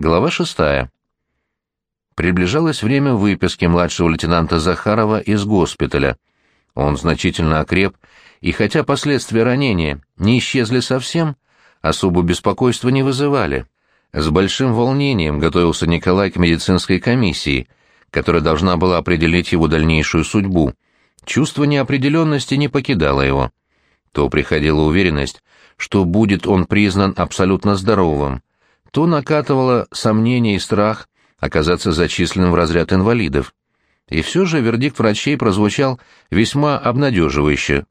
Глава шестая. Приближалось время выписки младшего лейтенанта Захарова из госпиталя. Он значительно окреп, и хотя последствия ранения не исчезли совсем, особо беспокойства не вызывали. С большим волнением готовился Николай к медицинской комиссии, которая должна была определить его дальнейшую судьбу. Чувство неопределенности не покидало его. То приходила уверенность, что будет он признан абсолютно здоровым, то накатывало сомнение и страх оказаться зачисленным в разряд инвалидов. И все же вердикт врачей прозвучал весьма обнадеживающе.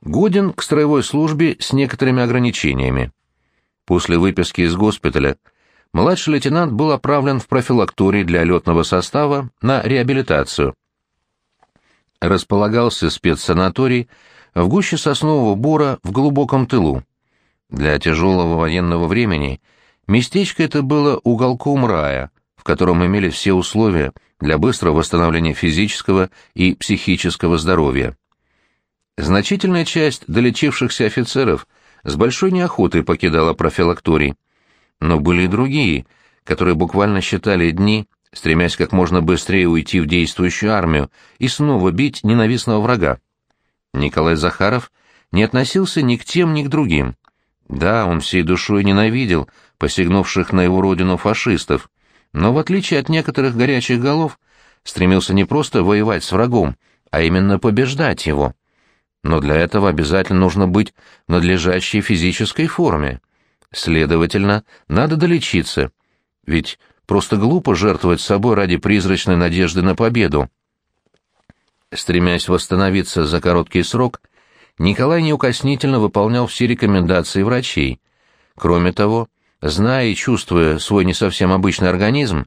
Годен к строевой службе с некоторыми ограничениями. После выписки из госпиталя младший лейтенант был отправлен в профилакторий для летного состава на реабилитацию. Располагался спецсанаторий в гуще соснового бора в глубоком тылу. Для тяжелого военного времени местечко это было уголком рая, в котором имели все условия для быстрого восстановления физического и психического здоровья. Значительная часть долечившихся офицеров с большой неохотой покидала профилакторий. Но были и другие, которые буквально считали дни, стремясь как можно быстрее уйти в действующую армию и снова бить ненавистного врага. Николай Захаров не относился ни к тем, ни к другим. Да, он всей душой ненавидел посягнувших на его родину фашистов, но в отличие от некоторых горячих голов, стремился не просто воевать с врагом, а именно побеждать его. Но для этого обязательно нужно быть в надлежащей физической форме. Следовательно, надо долечиться, ведь просто глупо жертвовать собой ради призрачной надежды на победу. Стремясь восстановиться за короткий срок, Николай неукоснительно выполнял все рекомендации врачей. Кроме того, зная и чувствуя свой не совсем обычный организм,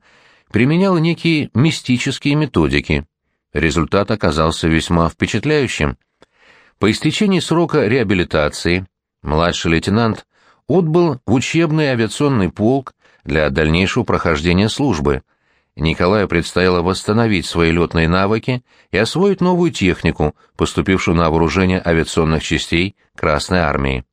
применял некие мистические методики. Результат оказался весьма впечатляющим. По истечении срока реабилитации младший лейтенант отбыл в учебный авиационный полк для дальнейшего прохождения службы. Николаю предстояло восстановить свои летные навыки и освоить новую технику, поступившую на вооружение авиационных частей Красной Армии.